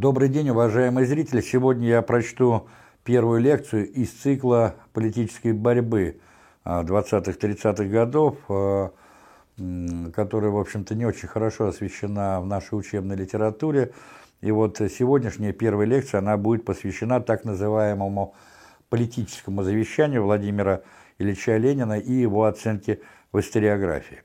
Добрый день, уважаемые зрители! Сегодня я прочту первую лекцию из цикла политической борьбы 20-30-х годов, а, которая, в общем-то, не очень хорошо освещена в нашей учебной литературе. И вот сегодняшняя первая лекция, она будет посвящена так называемому политическому завещанию Владимира Ильича Ленина и его оценке в историографии.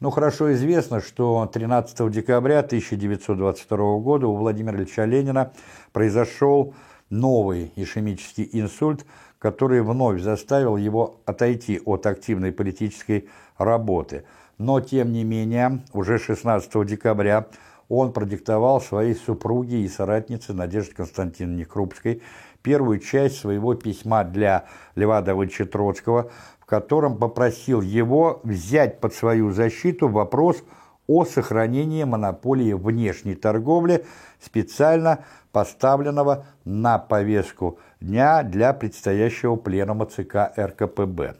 Ну, хорошо известно, что 13 декабря 1922 года у Владимира Ильича Ленина произошел новый ишемический инсульт, который вновь заставил его отойти от активной политической работы. Но, тем не менее, уже 16 декабря он продиктовал своей супруге и соратнице Надежде Константиновне Крупской первую часть своего письма для Льва Давыдовича Троцкого, котором попросил его взять под свою защиту вопрос о сохранении монополии внешней торговли, специально поставленного на повестку дня для предстоящего пленума ЦК РКПБ.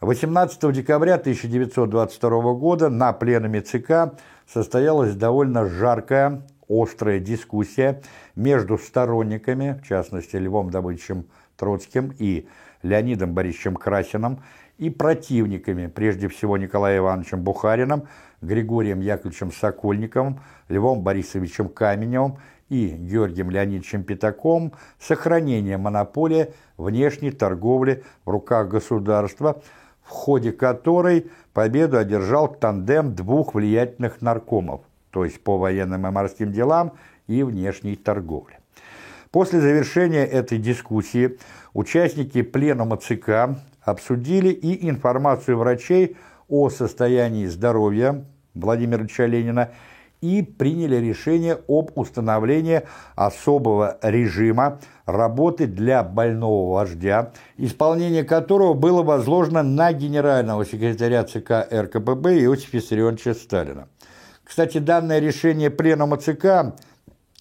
18 декабря 1922 года на пленуме ЦК состоялась довольно жаркая, острая дискуссия между сторонниками, в частности Львом Давыдовичем Троцким и Леонидом Борисовичем Красиным и противниками, прежде всего Николаем Ивановичем Бухариным, Григорием Яковлевичем Сокольниковым, Львом Борисовичем Каменевым и Георгием Леонидовичем Пятаковым сохранение монополии внешней торговли в руках государства, в ходе которой победу одержал тандем двух влиятельных наркомов, то есть по военным и морским делам и внешней торговле. После завершения этой дискуссии участники пленума ЦК обсудили и информацию врачей о состоянии здоровья Владимира Ильича Ленина и приняли решение об установлении особого режима работы для больного вождя, исполнение которого было возложено на генерального секретаря ЦК РКПБ Иосифа Виссарионовича Сталина. Кстати, данное решение пленума ЦК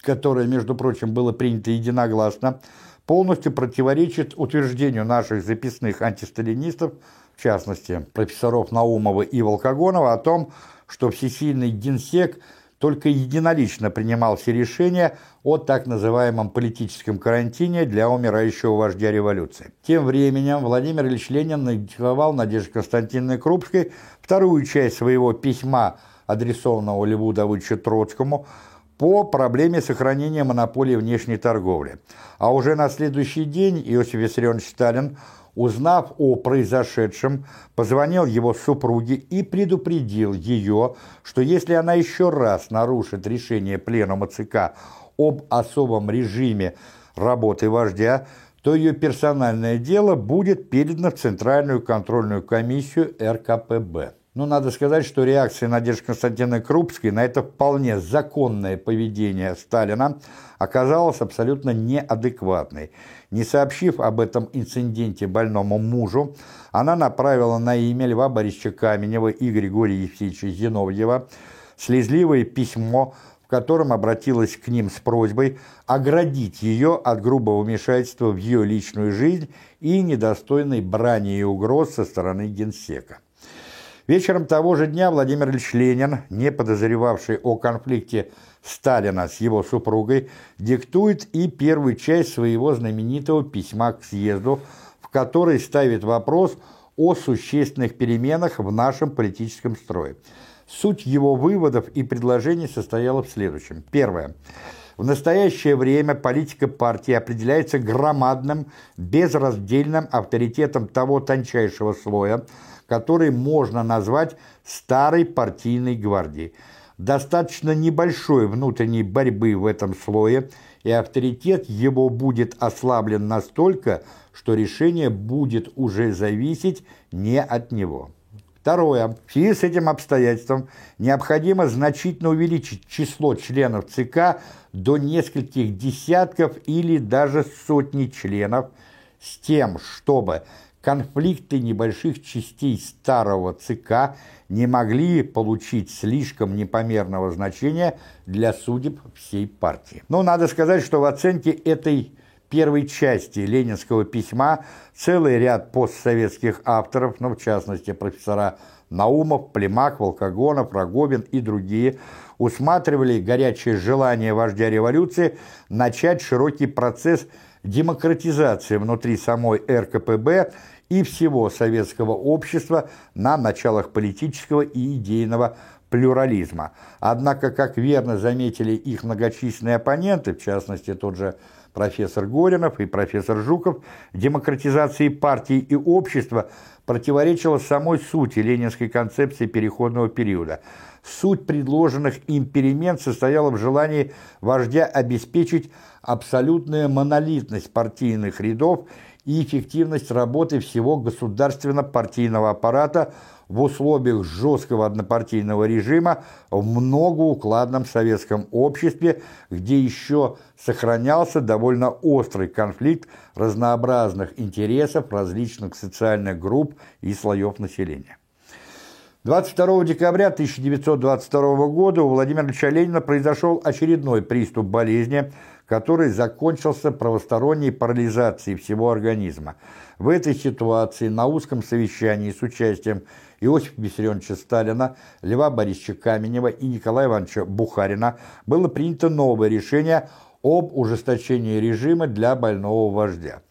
которое, между прочим, было принято единогласно, полностью противоречит утверждению наших записных антисталинистов, в частности, профессоров Наумова и Волкогонова, о том, что всесильный генсек только единолично принимал все решения о так называемом политическом карантине для умирающего вождя революции. Тем временем Владимир Ильич Ленин надиктовал Надежде Константиновне Крупской вторую часть своего письма, адресованного Льву Давыдовичу Троцкому, по проблеме сохранения монополии внешней торговли. А уже на следующий день Иосиф Виссарионович Сталин, узнав о произошедшем, позвонил его супруге и предупредил ее, что если она еще раз нарушит решение Пленума ЦК об особом режиме работы вождя, то ее персональное дело будет передано в Центральную контрольную комиссию РКПБ. Но надо сказать, что реакция Надежды Константиновны Крупской на это вполне законное поведение Сталина оказалась абсолютно неадекватной. Не сообщив об этом инциденте больному мужу, она направила на имя Льва Борисовича Каменева и Григория Евсеевича Зиновьева слезливое письмо, в котором обратилась к ним с просьбой оградить ее от грубого вмешательства в ее личную жизнь и недостойной брани и угроз со стороны генсека. Вечером того же дня Владимир Ильич Ленин, не подозревавший о конфликте Сталина с его супругой, диктует и первую часть своего знаменитого письма к съезду, в которой ставит вопрос о существенных переменах в нашем политическом строе. Суть его выводов и предложений состояла в следующем. Первое. В настоящее время политика партии определяется громадным, безраздельным авторитетом того тончайшего слоя, который можно назвать старой партийной гвардией. Достаточно небольшой внутренней борьбы в этом слое, и авторитет его будет ослаблен настолько, что решение будет уже зависеть не от него. Второе. В связи с этим обстоятельством необходимо значительно увеличить число членов ЦК до нескольких десятков или даже сотни членов с тем, чтобы конфликты небольших частей старого ЦК не могли получить слишком непомерного значения для судеб всей партии. Но надо сказать, что в оценке этой первой части ленинского письма целый ряд постсоветских авторов, ну, в частности, профессора Наумов, Племак, Волкогонов, Рогобин и другие, усматривали горячее желание вождя революции начать широкий процесс демократизации внутри самой РКПБ и всего советского общества на началах политического и идейного плюрализма. Однако, как верно заметили их многочисленные оппоненты, в частности тот же профессор Горинов и профессор Жуков, демократизации партии и общества противоречила самой сути ленинской концепции переходного периода. Суть предложенных им перемен состояла в желании вождя обеспечить абсолютную монолитность партийных рядов и эффективность работы всего государственно-партийного аппарата в условиях жесткого однопартийного режима в многоукладном советском обществе, где еще сохранялся довольно острый конфликт разнообразных интересов различных социальных групп и слоев населения. 22 декабря 1922 года у Владимира Ильича Ленина произошел очередной приступ болезни – который закончился правосторонней парализацией всего организма. В этой ситуации на ужском совещании с участием Иосифа Виссарионовича Сталина, Льва Борисовича Каменева и Николая Ивановича Бухарина было принято новое решение об ужесточении режима для больного вождя.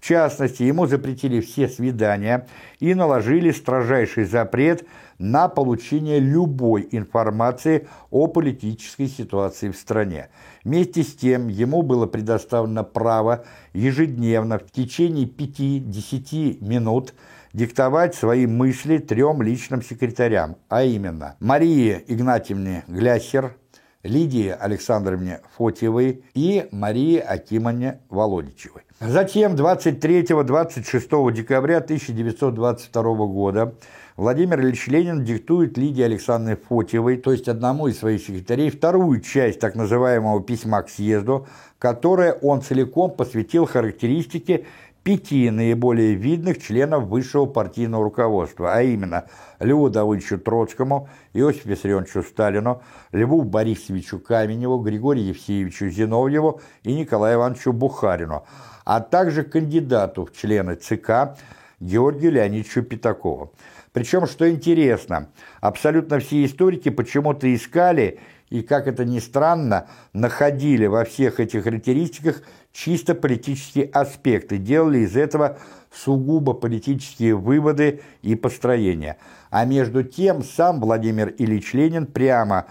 В частности, ему запретили все свидания и наложили строжайший запрет на получение любой информации о политической ситуации в стране. Вместе с тем, ему было предоставлено право ежедневно в течение 5-10 минут диктовать свои мысли трем личным секретарям, а именно Марии Игнатьевне Гляссер, Лидии Александровне Фотьевой и Марии Акимовне Володичевой. Затем 23-26 декабря 1922 года Владимир Ильич Ленин диктует Лидии Александровне Фотьевой, то есть одному из своих секретарей, вторую часть так называемого письма к съезду, которое он целиком посвятил характеристике пяти наиболее видных членов высшего партийного руководства, а именно Льву Давыдовичу Троцкому, Иосифу Виссарионовичу Сталину, Льву Борисовичу Каменеву, Григорию Евсеевичу Зиновьеву и Николаю Ивановичу Бухарину, а также кандидату в члены ЦК Георгию Леонидовичу Пятакову. Причем, что интересно, абсолютно все историки почему-то искали и, как это ни странно, находили во всех этих характеристиках чисто политические аспекты, делали из этого сугубо политические выводы и построения. А между тем сам Владимир Ильич Ленин прямо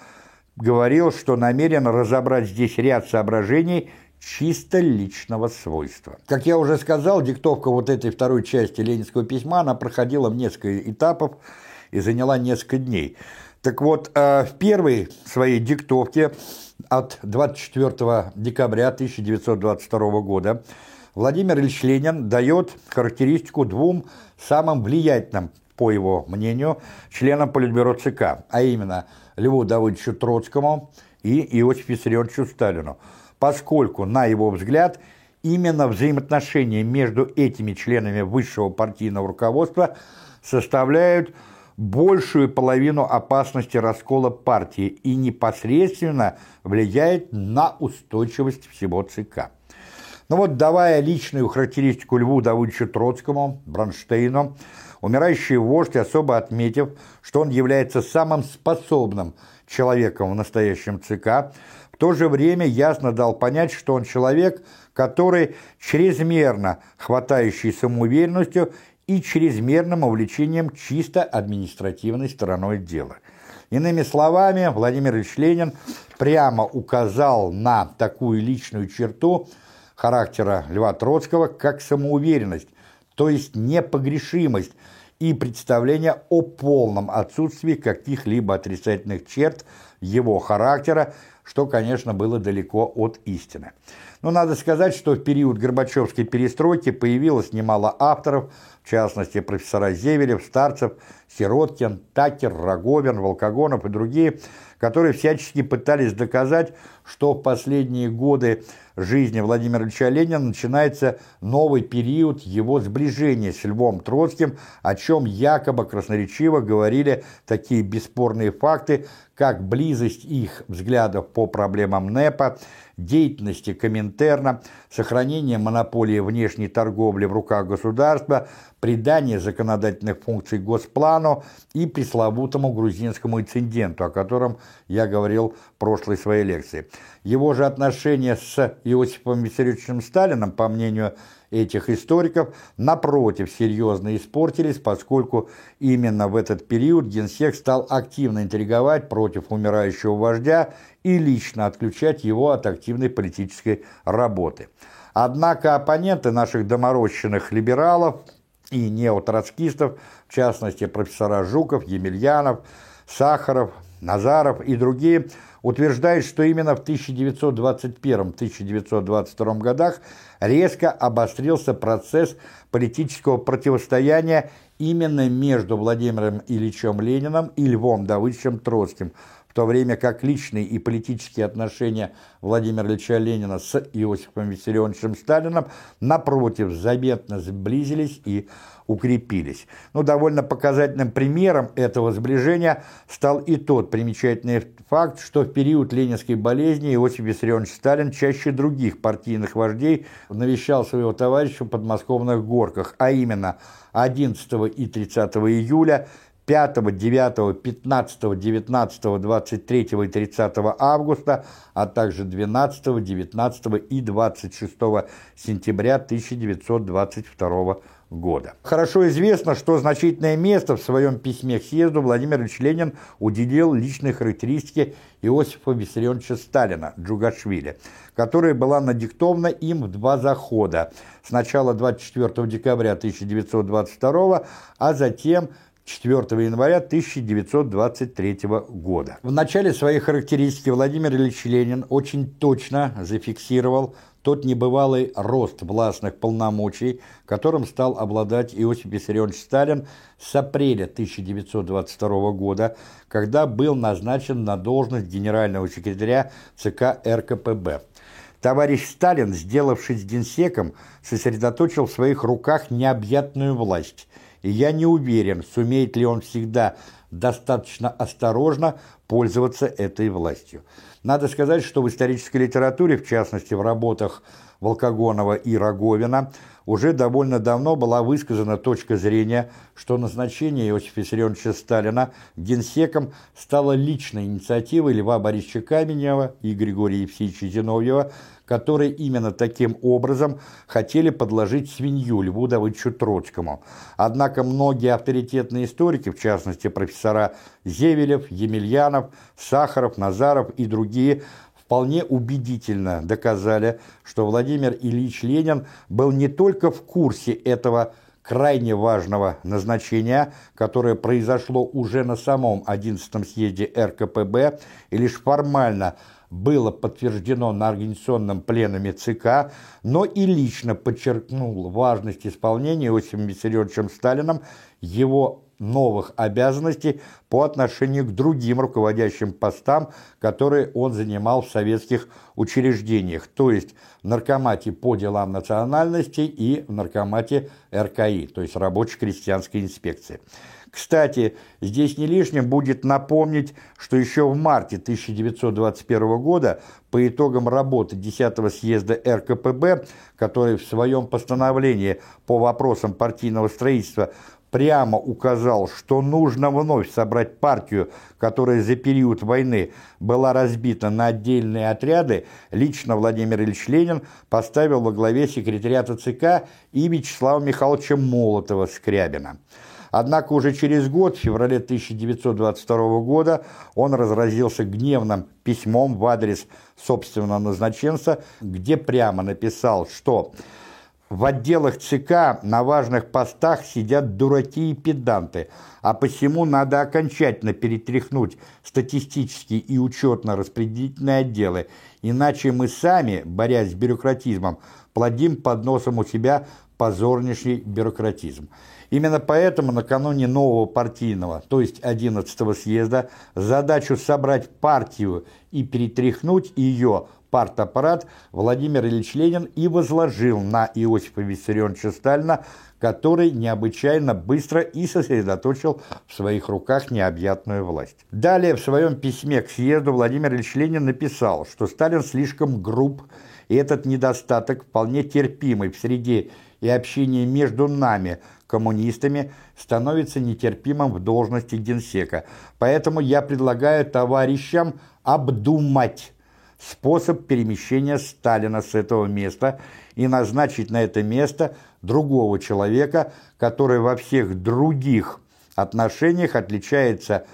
говорил, что намерен разобрать здесь ряд соображений – чисто личного свойства. Как я уже сказал, диктовка вот этой второй части ленинского письма, она проходила в несколько этапов и заняла несколько дней. Так вот, э, в первой своей диктовке от 24 декабря 1922 года Владимир Ильич Ленин дает характеристику двум самым влиятельным, по его мнению, членам Политбюро ЦК, а именно Льву Давыдовичу Троцкому и Иосифу Виссарионовичу Сталину – поскольку, на его взгляд, именно взаимоотношения между этими членами высшего партийного руководства составляют большую половину опасности раскола партии и непосредственно влияет на устойчивость всего ЦК. Ну вот, давая личную характеристику Льву Давыдовичу Троцкому, Бронштейну, умирающий вождь, особо отметив, что он является самым способным человеком в настоящем ЦК, то же время ясно дал понять, что он человек, который чрезмерно хватающий самоуверенностью и чрезмерным увлечением чисто административной стороной дела. Иными словами, Владимир Ильич Ленин прямо указал на такую личную черту характера Льва Троцкого, как самоуверенность, то есть непогрешимость и представление о полном отсутствии каких-либо отрицательных черт его характера, что, конечно, было далеко от истины. Но надо сказать, что в период Горбачевской перестройки появилось немало авторов, в частности, профессора Зевелев, Старцев, Сироткин, Такер, Роговин, Волкогонов и другие, которые всячески пытались доказать, что в последние годы жизни Владимира Ильича Ленина начинается новый период его сближения с Львом Троцким, о чем якобы красноречиво говорили такие бесспорные факты, как близость их взглядов по проблемам НЭПа, деятельности Коминтерна, сохранение монополии внешней торговли в руках государства, придание законодательных функций Госплану и пресловутому грузинскому инциденту, о котором я говорил в прошлой своей лекции. Его же отношения с Иосифом Виссарионовичем Сталином, по мнению этих историков, напротив, серьезно испортились, поскольку именно в этот период Генсек стал активно интриговать против умирающего вождя и лично отключать его от активной политической работы. Однако оппоненты наших доморощенных либералов и неотроцкистов, в частности профессора Жуков, Емельянов, Сахаров, Назаров и другие, утверждают, что именно в 1921-1922 годах резко обострился процесс политического противостояния именно между Владимиром Ильичем Лениным и Львом Давыдовичем Троцким – то время как личные и политические отношения Владимира Ильича Ленина с Иосифом Виссарионовичем Сталиным, напротив, заметно сблизились и укрепились. Но довольно показательным примером этого сближения стал и тот примечательный факт, что в период ленинской болезни Иосиф Виссарионович Сталин чаще других партийных вождей навещал своего товарища в подмосковных горках, а именно 11 и 30 июля 5, 9, 15, 19, 23 и 30 августа, а также 12, 19 и 26 сентября 1922 года. Хорошо известно, что значительное место в своем письме к съезду Владимир Ильич Ленин уделил личной характеристике Иосифа Виссарионовича Сталина, Джугашвили, которая была надиктована им в два захода, сначала 24 декабря 1922, а затем 4 января 1923 года. В начале своей характеристики Владимир Ильич Ленин очень точно зафиксировал тот небывалый рост властных полномочий, которым стал обладать Иосиф Виссарионович Сталин с апреля 1922 года, когда был назначен на должность генерального секретаря ЦК РКПБ. Товарищ Сталин, сделавшись генсеком, сосредоточил в своих руках необъятную власть – и я не уверен, сумеет ли он всегда достаточно осторожно пользоваться этой властью. Надо сказать, что в исторической литературе, в частности в работах Волкогонова и Роговина, уже довольно давно была высказана точка зрения, что назначение Иосифа Виссарионовича Сталина генсеком стало личной инициативой Льва Борисовича Каменева и Григория Евсеевича Зиновьева, которые именно таким образом хотели подложить свинью Льву Давыдовичу Троцкому. Однако многие авторитетные историки, в частности профессора Зевелев, Емельянов, Сахаров, Назаров и другие, вполне убедительно доказали, что Владимир Ильич Ленин был не только в курсе этого крайне важного назначения, которое произошло уже на самом 11-м съезде РКПБ и лишь формально было подтверждено на организационном пленуме ЦК, но и лично подчеркнул важность исполнения Иосифом Виссарионовичем Сталином его новых обязанностей по отношению к другим руководящим постам, которые он занимал в советских учреждениях, то есть в Наркомате по делам национальностей и в Наркомате РКИ, то есть Рабоче-крестьянской инспекции. Кстати, здесь не лишним будет напомнить, что еще в марте 1921 года по итогам работы 10-го съезда РКПБ, который в своем постановлении по вопросам партийного строительства прямо указал, что нужно вновь собрать партию, которая за период войны была разбита на отдельные отряды, лично Владимир Ильич Ленин поставил во главе секретариата ЦК и Вячеслава Михайловича Молотова-Скрябина. Однако уже через год, в феврале 1922 года, он разразился гневным письмом в адрес собственного назначенца, где прямо написал, что в отделах ЦК на важных постах сидят дураки и педанты, а посему надо окончательно перетряхнуть статистические и учетно-распределительные отделы, иначе мы сами, борясь с бюрократизмом, плодим под носом у себя позорнейший бюрократизм. Именно поэтому накануне нового партийного, то есть 11-го съезда, задачу собрать партию и перетряхнуть ее партаппарат Владимир Ильич Ленин и возложил на Иосифа Виссарионовича Сталина, который необычайно быстро и сосредоточил в своих руках необъятную власть. Далее в своем письме к съезду Владимир Ильич Ленин написал, что Сталин слишком груб, и этот недостаток вполне терпимый в среде и общении между нами, коммунистами, становится нетерпимым в должности генсека. Поэтому я предлагаю товарищам обдумать способ перемещения Сталина с этого места и назначить на это место другого человека, который во всех других отношениях отличается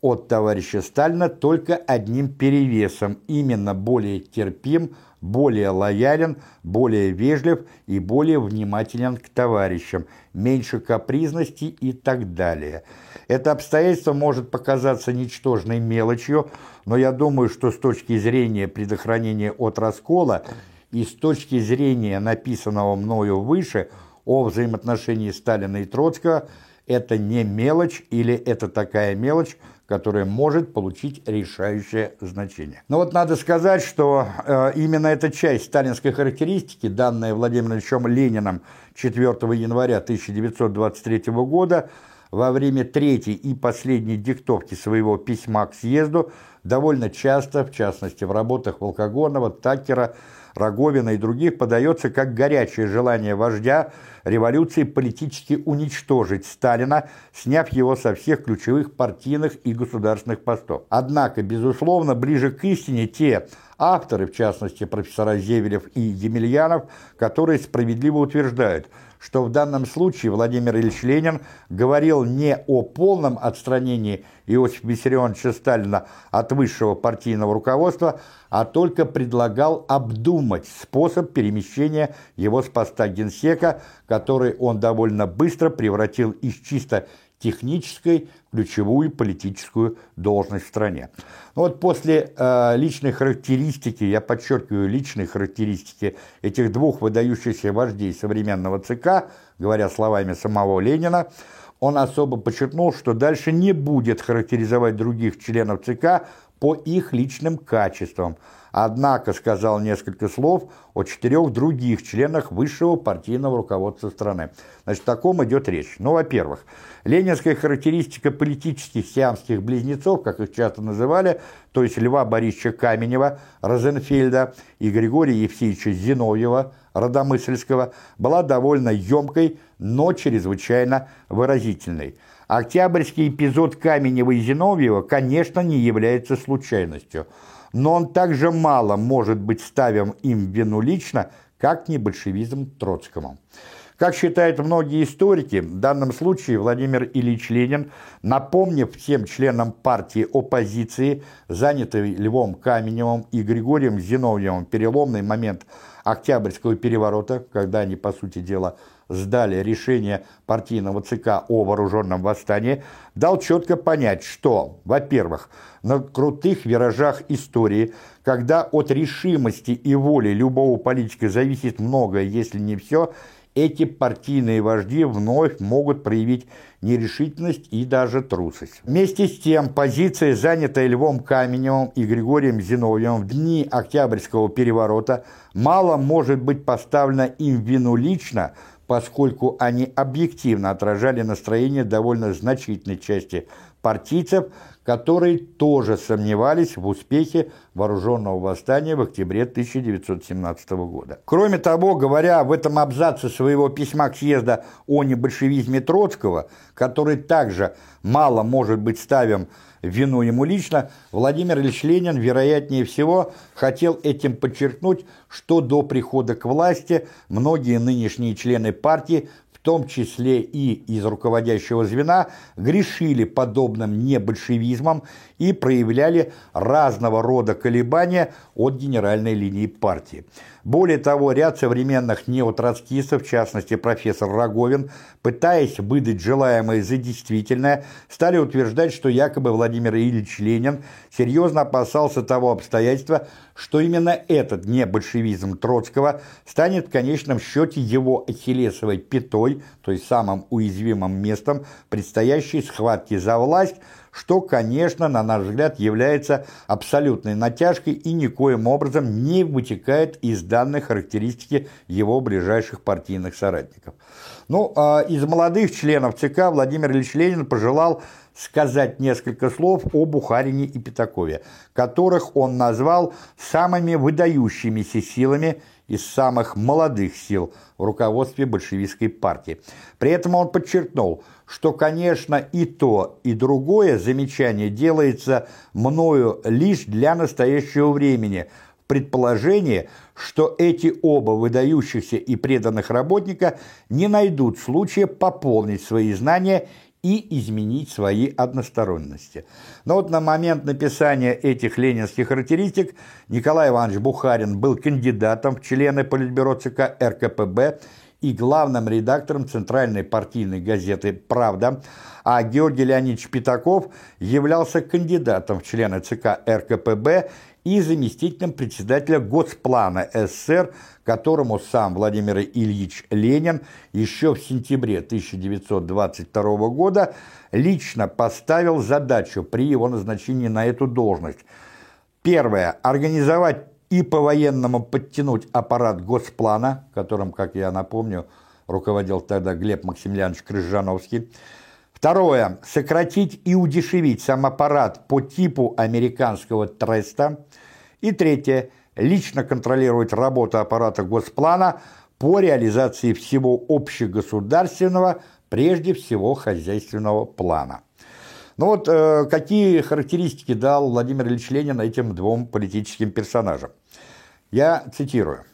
от товарища Сталина только одним перевесом, именно более терпим, более лоялен, более вежлив и более внимателен к товарищам, меньше капризности и так далее. Это обстоятельство может показаться ничтожной мелочью, но я думаю, что с точки зрения предохранения от раскола и с точки зрения написанного мною выше о взаимоотношении Сталина и Троцкого, это не мелочь или это такая мелочь, которая может получить решающее значение. Но вот надо сказать, что э, именно эта часть сталинской характеристики, данная Владимиром Лениным 4 января 1923 года, во время третьей и последней диктовки своего письма к съезду довольно часто, в частности в работах Волкогонова, Такера, Роговина и других, подается как горячее желание вождя революции политически уничтожить Сталина, сняв его со всех ключевых партийных и государственных постов. Однако, безусловно, ближе к истине те авторы, в частности профессора Зевелев и Емельянов, которые справедливо утверждают – что в данном случае Владимир Ильич Ленин говорил не о полном отстранении Иосифа Виссарионовича Сталина от высшего партийного руководства, а только предлагал обдумать способ перемещения его с поста генсека, который он довольно быстро превратил из чисто технической ключевую политическую должность в стране. Ну вот после э, личной характеристики, я подчеркиваю, личной характеристики этих двух выдающихся вождей современного ЦК, говоря словами самого Ленина, он особо подчеркнул, что дальше не будет характеризовать других членов ЦК по их личным качествам – Однако сказал несколько слов о четырех других членах высшего партийного руководства страны. Значит, о ком идет речь? Ну, во-первых, ленинская характеристика политических сиамских близнецов, как их часто называли, то есть Льва Борисовича Каменева, Розенфельда и Григория Евсеевича Зиновьева, Родомысльского, была довольно емкой, но чрезвычайно выразительной. Октябрьский эпизод Каменева и Зиновьева, конечно, не является случайностью – но он также мало может быть ставим им вину лично, как не большевизм Троцкому. Как считают многие историки, в данном случае Владимир Ильич Ленин, напомнив всем членам партии оппозиции, занятой Львом Каменевым и Григорием Зиновьевым переломный момент Октябрьского переворота, когда они, по сути дела, сдали решение партийного ЦК о вооруженном восстании, дал четко понять, что, во-первых, на крутых виражах истории, когда от решимости и воли любого политика зависит многое, если не все, эти партийные вожди вновь могут проявить нерешительность и даже трусость. Вместе с тем, позиция, занятая Львом Каменевым и Григорием Зиновьевым в дни Октябрьского переворота, мало может быть поставлена им вину лично, поскольку они объективно отражали настроение довольно значительной части партийцев, которые тоже сомневались в успехе вооруженного восстания в октябре 1917 года. Кроме того, говоря в этом абзаце своего письма к съезда о небольшевизме Троцкого, который также мало может быть ставим вину ему лично, Владимир Ильич Ленин, вероятнее всего, хотел этим подчеркнуть, что до прихода к власти многие нынешние члены партии том числе и из руководящего звена, грешили подобным небольшевизмом и проявляли разного рода колебания от генеральной линии партии. Более того, ряд современных неотроцкистов, в частности профессор Роговин, пытаясь выдать желаемое за действительное, стали утверждать, что якобы Владимир Ильич Ленин серьезно опасался того обстоятельства, что именно этот небольшевизм Троцкого станет в конечном счете его ахиллесовой пятой, то есть самым уязвимым местом предстоящей схватки за власть, что, конечно, на наш взгляд, является абсолютной натяжкой и никоим образом не вытекает из данной характеристики его ближайших партийных соратников. Ну, а из молодых членов ЦК Владимир Ильич Ленин пожелал сказать несколько слов о Бухарине и Пятакове, которых он назвал самыми выдающимися силами из самых молодых сил в руководстве большевистской партии. При этом он подчеркнул, что, конечно, и то, и другое замечание делается мною лишь для настоящего времени, в предположении, что эти оба выдающихся и преданных работника не найдут случая пополнить свои знания и изменить свои односторонности. Но вот на момент написания этих ленинских характеристик Николай Иванович Бухарин был кандидатом в члены Политбюро ЦК РКПБ и главным редактором центральной партийной газеты «Правда», а Георгий Леонидович Пятаков являлся кандидатом в члены ЦК РКПБ и заместителем председателя Госплана СССР, которому сам Владимир Ильич Ленин еще в сентябре 1922 года лично поставил задачу при его назначении на эту должность. Первое. Организовать и по-военному подтянуть аппарат Госплана, которым, как я напомню, руководил тогда Глеб Максимiliaнович Крыжановский. Второе. Сократить и удешевить сам аппарат по типу американского треста. И третье. Лично контролировать работу аппарата Госплана по реализации всего общегосударственного, прежде всего хозяйственного плана. Ну вот э, какие характеристики дал Владимир Ильич Ленин этим двум политическим персонажам? Я цитирую.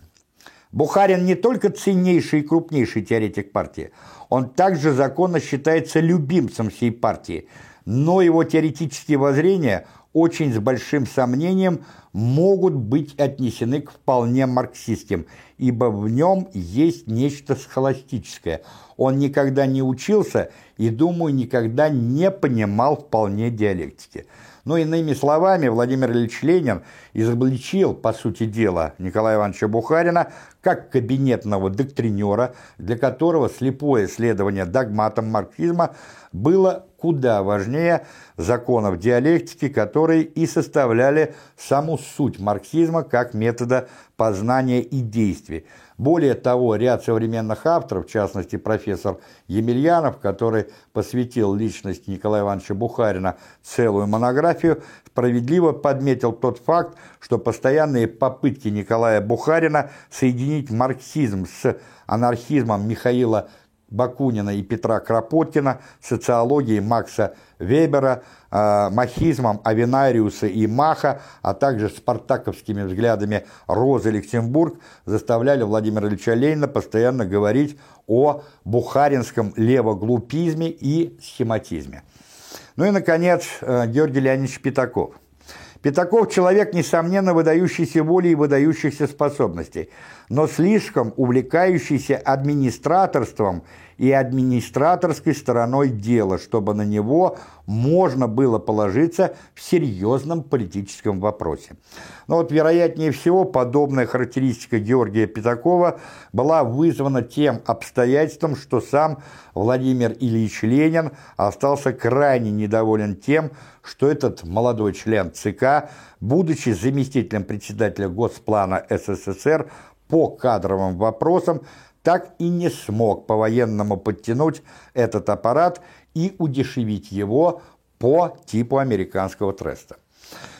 Бухарин не только ценнейший и крупнейший теоретик партии, он также законно считается любимцем всей партии, но его теоретические воззрения очень с большим сомнением могут быть отнесены к вполне марксистским, ибо в нем есть нечто схоластическое. Он никогда не учился и, думаю, никогда не понимал вполне диалектики. Но иными словами, Владимир Ильич Ленин изобличил, по сути дела, Николая Ивановича Бухарина как кабинетного доктринера, для которого слепое следование догматам марксизма было куда важнее законов диалектики, которые и составляли саму суть марксизма как метода познания и действий. Более того, ряд современных авторов, в частности профессор Емельянов, который посвятил личности Николая Ивановича Бухарина целую монографию, справедливо подметил тот факт, что постоянные попытки Николая Бухарина соединить марксизм с анархизмом Михаила Бакунина и Петра Кропоткина, социологией Макса Вебера, э, махизмом Авинариуса и Маха, а также спартаковскими взглядами Розы Люксембург заставляли Владимира Ильича Ленина постоянно говорить о бухаринском левоглупизме и схематизме. Ну и, наконец, э, Георгий Леонидович Пятаков. Пятаков – человек, несомненно, выдающийся волей и выдающихся способностей, но слишком увлекающийся администраторством и администраторской стороной дела, чтобы на него можно было положиться в серьезном политическом вопросе. Но вот, вероятнее всего, подобная характеристика Георгия Пятакова была вызвана тем обстоятельством, что сам Владимир Ильич Ленин остался крайне недоволен тем, что этот молодой член ЦК, будучи заместителем председателя Госплана СССР по кадровым вопросам, так и не смог по-военному подтянуть этот аппарат и удешевить его по типу американского треста.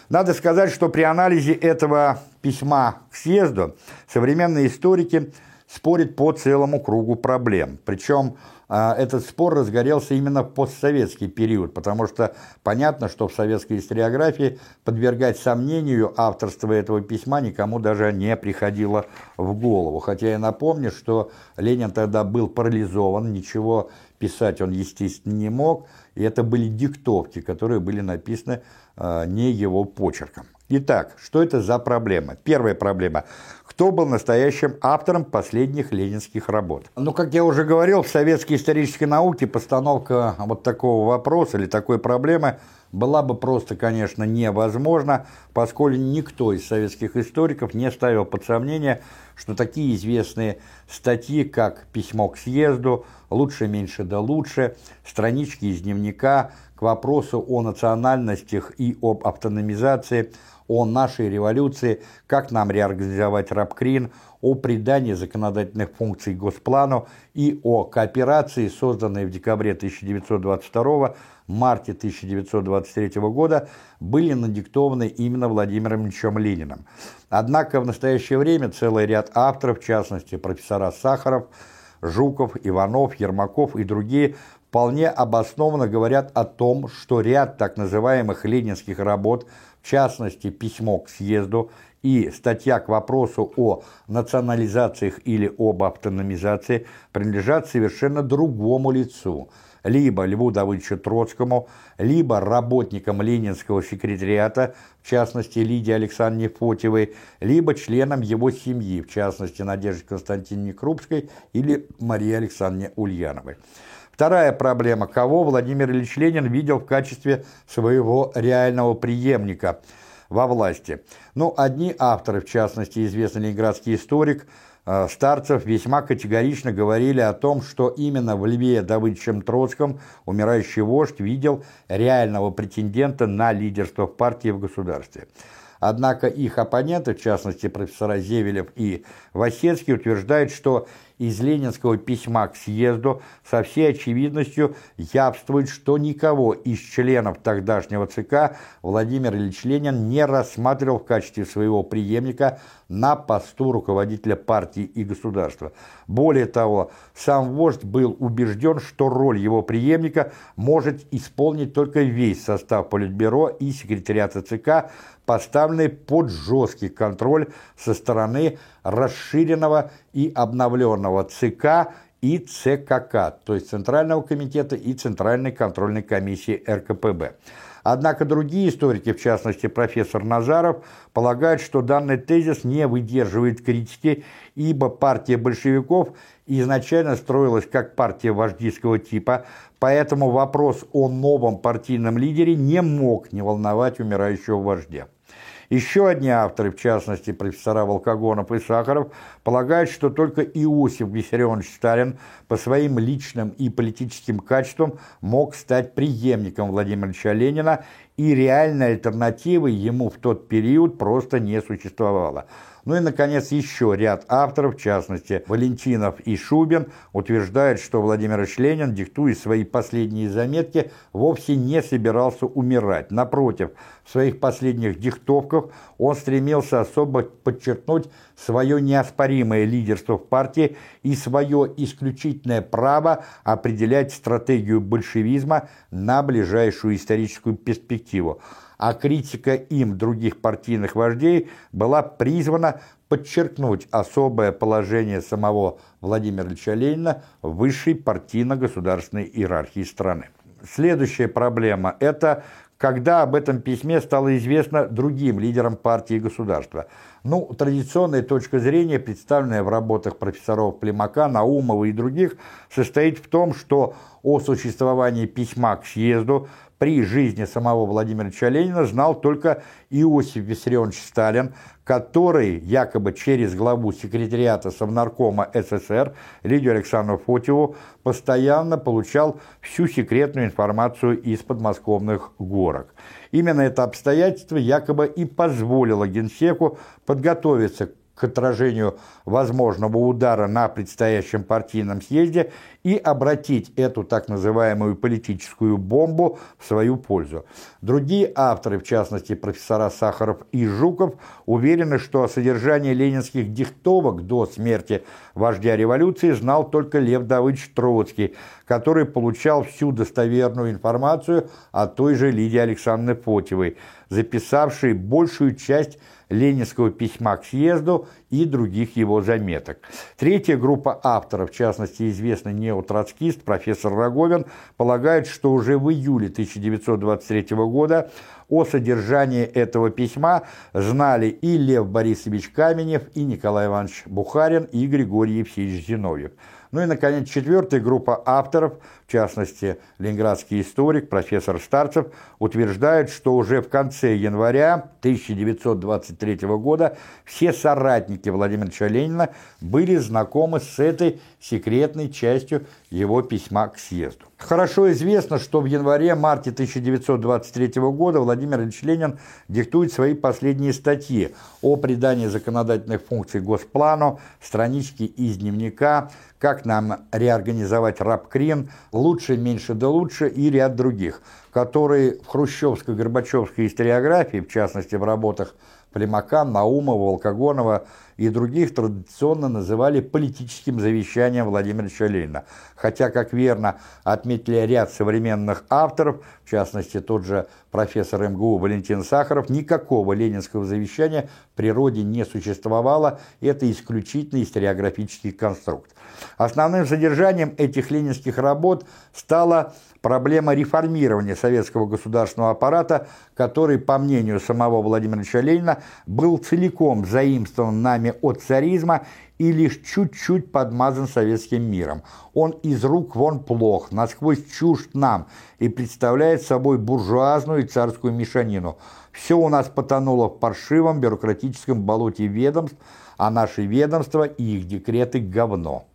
Надо сказать, что при анализе этого письма к съезду современные историки спорят по целому кругу проблем. Причем этот спор разгорелся именно в постсоветский период, потому что понятно, что в советской историографии подвергать сомнению авторство этого письма никому даже не приходило в голову. Хотя я напомню, что Ленин тогда был парализован, ничего писать он, естественно, не мог, и это были диктовки, которые были написаны э, не его почерком. Итак, что это за проблема? Первая проблема кто был настоящим автором последних ленинских работ. Ну, как я уже говорил, в советской исторической науке постановка вот такого вопроса или такой проблемы была бы просто, конечно, невозможна, поскольку никто из советских историков не ставил под сомнение, что такие известные статьи, как «Письмо к съезду», «Лучше, меньше да лучше», странички из дневника, к вопросу о национальностях и об автономизации, о нашей революции, как нам реорганизовать рабкрин, о придании законодательных функций Госплану и о кооперации, созданной в декабре 1922 марте 1923 года, были надиктованы именно Владимиром Ильичем Лениным. Однако в настоящее время целый ряд авторов, в частности профессора Сахаров, Жуков, Иванов, Ермаков и другие вполне обоснованно говорят о том, что ряд так называемых ленинских работ, в частности «Письмо к съезду» и статья к вопросу о национализациях или об автономизации, принадлежат совершенно другому лицу – либо Льву Давыдовичу Троцкому, либо работникам Ленинского секретариата, в частности Лидии Александровне Фотевой, либо членам его семьи, в частности Надежде Константиновне Крупской или Марии Александровне Ульяновой. Вторая проблема. Кого Владимир Ильич Ленин видел в качестве своего реального преемника во власти? Ну, одни авторы, в частности, известный ленинградский историк э, Старцев, весьма категорично говорили о том, что именно в Льве Давыдовичем Троцком умирающий вождь видел реального претендента на лидерство в партии в государстве. Однако их оппоненты, в частности профессора Зевелев и Васецкий, утверждают, что из ленинского письма к съезду со всей очевидностью явствует, что никого из членов тогдашнего ЦК Владимир Ильич Ленин не рассматривал в качестве своего преемника на посту руководителя партии и государства. Более того, сам вождь был убежден, что роль его преемника может исполнить только весь состав Политбюро и секретариата ЦК, поставленный под жесткий контроль со стороны расширенного и обновленного ЦК и ЦКК, то есть Центрального комитета и Центральной контрольной комиссии РКПБ. Однако другие историки, в частности профессор Назаров, полагают, что данный тезис не выдерживает критики, ибо партия большевиков изначально строилась как партия вождистского типа, поэтому вопрос о новом партийном лидере не мог не волновать умирающего вождя. Еще одни авторы, в частности профессора Волкогонов и Сахаров, полагают, что только Иосиф Виссарионович Сталин по своим личным и политическим качествам мог стать преемником Владимира Ильича Ленина, и реальной альтернативы ему в тот период просто не существовало – ну и, наконец, еще ряд авторов, в частности, Валентинов и Шубин, утверждают, что Владимир Ильич Ленин, диктуя свои последние заметки, вовсе не собирался умирать. Напротив, в своих последних диктовках он стремился особо подчеркнуть свое неоспоримое лидерство в партии и свое исключительное право определять стратегию большевизма на ближайшую историческую перспективу а критика им других партийных вождей была призвана подчеркнуть особое положение самого Владимира Ильича Ленина в высшей партийно-государственной иерархии страны. Следующая проблема – это когда об этом письме стало известно другим лидерам партии и государства. Ну, традиционная точка зрения, представленная в работах профессоров Племака, Наумова и других, состоит в том, что о существовании письма к съезду при жизни самого Владимира Ленина знал только Иосиф Виссарионович Сталин, который якобы через главу секретариата Совнаркома СССР Лидию Александровну Фотеву постоянно получал всю секретную информацию из подмосковных горок. Именно это обстоятельство якобы и позволило Генсеку подготовиться к отражению возможного удара на предстоящем партийном съезде и обратить эту так называемую политическую бомбу в свою пользу. Другие авторы, в частности профессора Сахаров и Жуков, уверены, что о содержании ленинских диктовок до смерти вождя революции знал только Лев Давыдович Троцкий, который получал всю достоверную информацию о той же Лидии Александровне Фотевой, записавшей большую часть ленинского письма к съезду и других его заметок. Третья группа авторов, в частности известный неотроцкист профессор Роговин, полагает, что уже в июле 1923 года о содержании этого письма знали и Лев Борисович Каменев, и Николай Иванович Бухарин, и Григорий Евсеевич Зиновьев. Ну и, наконец, четвертая группа авторов, в частности, ленинградский историк, профессор Старцев, утверждает, что уже в конце января 1923 года все соратники Владимира Ленина были знакомы с этой секретной частью его письма к съезду. Хорошо известно, что в январе-марте 1923 года Владимир Ильич Ленин диктует свои последние статьи о придании законодательных функций Госплану, странички из дневника, как нам реорганизовать рабкрин, лучше, меньше да лучше и ряд других, которые в хрущевско-горбачевской историографии, в частности в работах Племака, Наумова, Волкогонова и других традиционно называли политическим завещанием Владимира Ленина. Хотя, как верно отметили ряд современных авторов, в частности тот же профессор МГУ Валентин Сахаров, никакого ленинского завещания в природе не существовало, это исключительно историографический конструкт. Основным содержанием этих ленинских работ стала проблема реформирования советского государственного аппарата, который, по мнению самого Владимира Ильича Ленина, был целиком заимствован нами от царизма и лишь чуть-чуть подмазан советским миром. Он из рук вон плох, насквозь чужд нам и представляет собой буржуазную и царскую мешанину. Все у нас потонуло в паршивом бюрократическом болоте ведомств, а наши ведомства и их декреты – говно.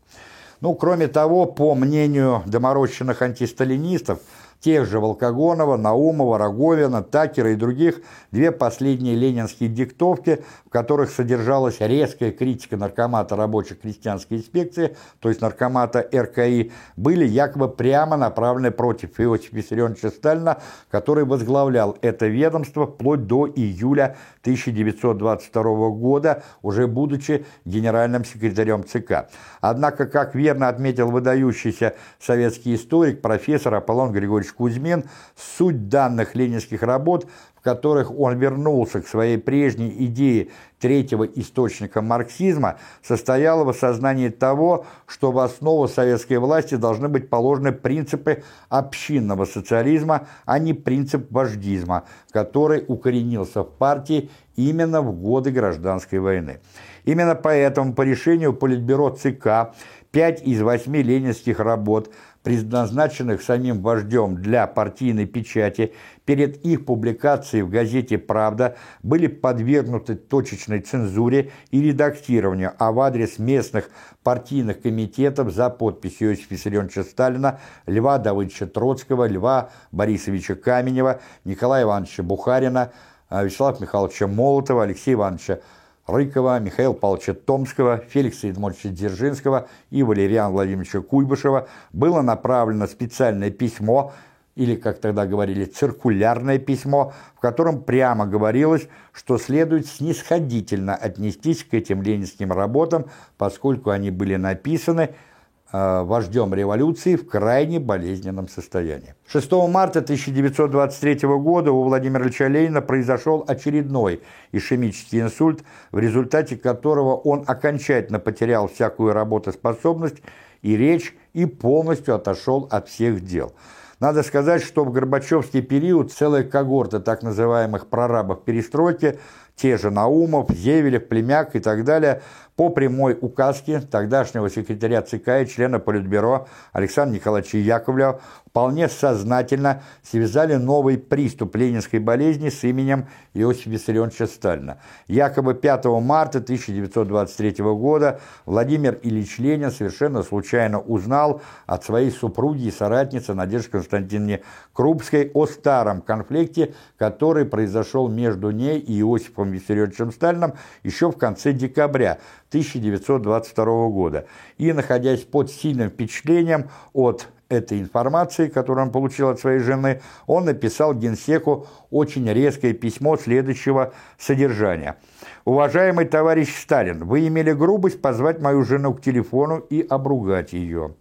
Ну, кроме того, по мнению доморощенных антисталинистов, тех же Волкогонова, Наумова, Роговина, Такера и других, две последние ленинские диктовки, в которых содержалась резкая критика наркомата рабочей крестьянской инспекции, то есть наркомата РКИ, были якобы прямо направлены против Иосифа Виссарионовича Сталина, который возглавлял это ведомство вплоть до июля 1922 года, уже будучи генеральным секретарем ЦК. Однако, как верно отметил выдающийся советский историк, профессор Аполлон Григорьевич Кузьмин, суть данных ленинских работ, в которых он вернулся к своей прежней идее третьего источника марксизма, состояла в осознании того, что в основу советской власти должны быть положены принципы общинного социализма, а не принцип вождизма, который укоренился в партии именно в годы гражданской войны. Именно поэтому по решению Политбюро ЦК пять из восьми ленинских работ предназначенных самим вождем для партийной печати, перед их публикацией в газете «Правда» были подвергнуты точечной цензуре и редактированию, а в адрес местных партийных комитетов за подписью Иосифа Виссарионовича Сталина, Льва Давыдовича Троцкого, Льва Борисовича Каменева, Николая Ивановича Бухарина, Вячеслава Михайловича Молотова, Алексея Ивановича Рыкова, Михаила Павловича Томского, Феликса Едмовича Дзержинского и Валериана Владимировича Куйбышева было направлено специальное письмо, или, как тогда говорили, циркулярное письмо, в котором прямо говорилось, что следует снисходительно отнестись к этим ленинским работам, поскольку они были написаны вождем революции в крайне болезненном состоянии. 6 марта 1923 года у Владимира Ильича Ленина произошел очередной ишемический инсульт, в результате которого он окончательно потерял всякую работоспособность и речь и полностью отошел от всех дел. Надо сказать, что в Горбачевский период целая когорта так называемых прорабов перестройки, те же Наумов, Зевелев, Племяк и так далее – по прямой указке тогдашнего секретаря ЦК и члена Политбюро Александра Николаевича Яковлева вполне сознательно связали новый приступ ленинской болезни с именем Иосифа Виссарионовича Сталина. Якобы 5 марта 1923 года Владимир Ильич Ленин совершенно случайно узнал от своей супруги и соратницы Надежды Константиновны Крупской о старом конфликте, который произошел между ней и Иосифом Виссарионовичем Сталином еще в конце декабря 1922 года. И, находясь под сильным впечатлением от этой информации, которую он получил от своей жены, он написал генсеку очень резкое письмо следующего содержания. «Уважаемый товарищ Сталин, вы имели грубость позвать мою жену к телефону и обругать ее.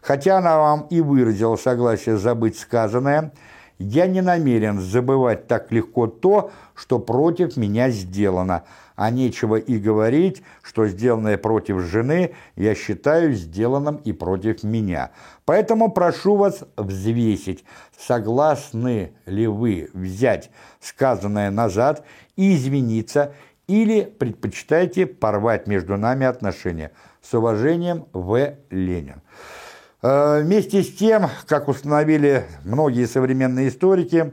Хотя она вам и выразила согласие забыть сказанное, я не намерен забывать так легко то, что против меня сделано, а нечего и говорить, что сделанное против жены я считаю сделанным и против меня. Поэтому прошу вас взвесить, согласны ли вы взять сказанное назад и извиниться, или предпочитаете порвать между нами отношения. С уважением, В. Ленин. Э, вместе с тем, как установили многие современные историки,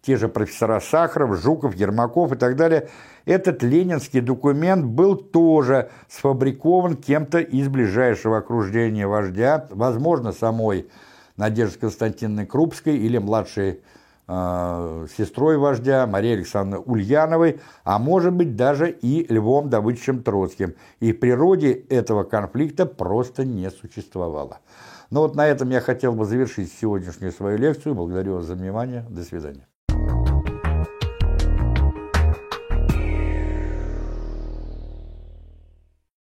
те же профессора Сахаров, Жуков, Ермаков и так далее, этот ленинский документ был тоже сфабрикован кем-то из ближайшего окружения вождя, возможно, самой Надеждой Константиновной Крупской или младшей э, сестрой вождя Марии Александровны Ульяновой, а может быть даже и Львом Давыдовичем Троцким. И в природе этого конфликта просто не существовало. Ну вот на этом я хотел бы завершить сегодняшнюю свою лекцию. Благодарю вас за внимание. До свидания.